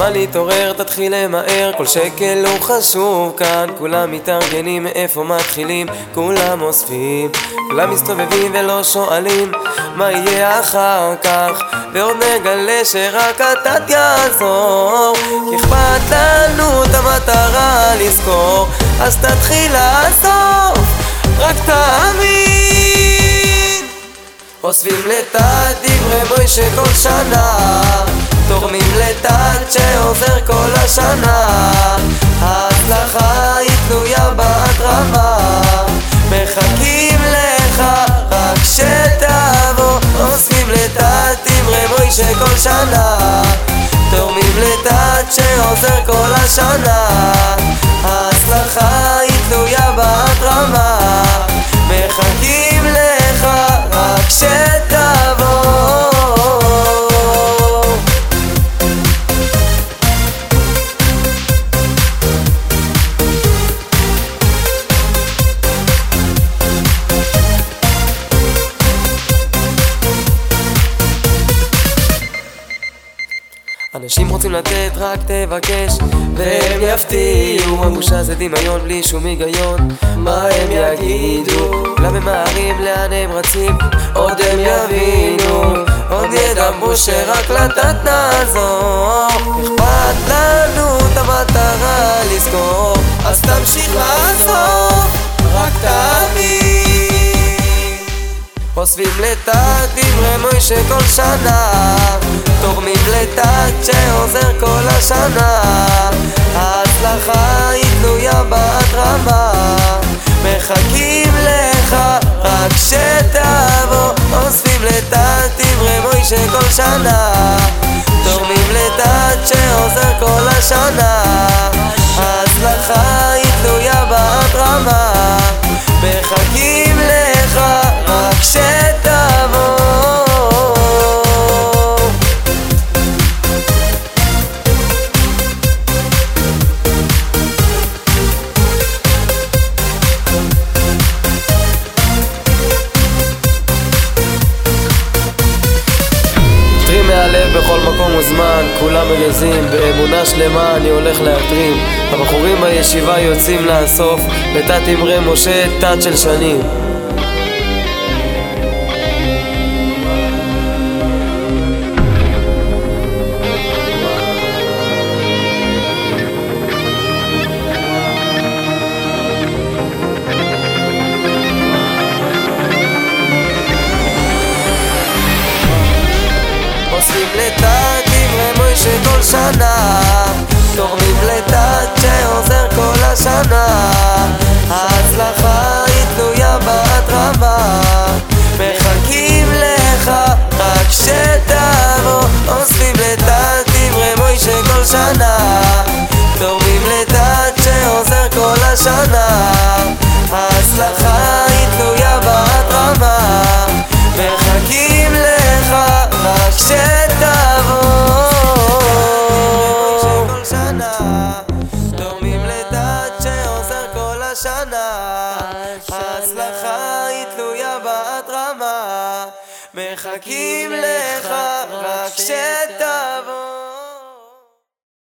הזמן להתעורר, תתחיל למהר, כל שקל הוא חשוב כאן. כולם מתארגנים. מאיפה מתחילים, כולם אוספים. כולם מסתובבים ולא שואלים מה יהיה אחר כך? ועוד נגלה שרק אתה תעזור. כי אכפת לנו את המטרה לזכור. אז תתחיל לאסוף, רק תאמין. אוספים לתת דברי מוישה כל שנה תורמים לתת שעוזר כל השנה. ההצלחה היא תלויה בהתרמה. מחכים לך רק שתבוא. אוספים לתת דברי מוישה כל שנה. תורמים לתת שעוזר כל השנה. ההצלחה היא תלויה בהתרמה אנשים רוצים לתת, רק תבקש והם יפתיעו הבושה זה דמיון בלי שום היגיון מה הם יגידו? למה ממהרים? לאן הם רצים? עוד הם יבינו עוד ידברו שרק לתת נעזור אכפת לנו את המטרה לזכור אז תמשיך לעזור רק תאמין אוספים לתת דברי מוישה כל שנה תורמים לתת שעוזר כל השנה. ההצלחה היא תלויה בהתרמה. מחכים לך רק שתבוא אוספים לתת דברי מוישה כל שנה. תורמים לתת שעוזר כל השנה. ההצלחה היא תלויה בהתרמה בכל מקום וזמן, כולם מגזים, באמונה שלמה אני הולך להתרים. הבחורים בישיבה יוצאים לאסוף, בתת אמרי משה תת של שנים. כל השנה. ההצלחה היא תלויה בהתרמה. מחכים לך רק שתבוא. שנה. תורמים לדת שעוזר כל השנה. ההצלחה היא תלויה בהתרמה. מחכים לך רק שתבוא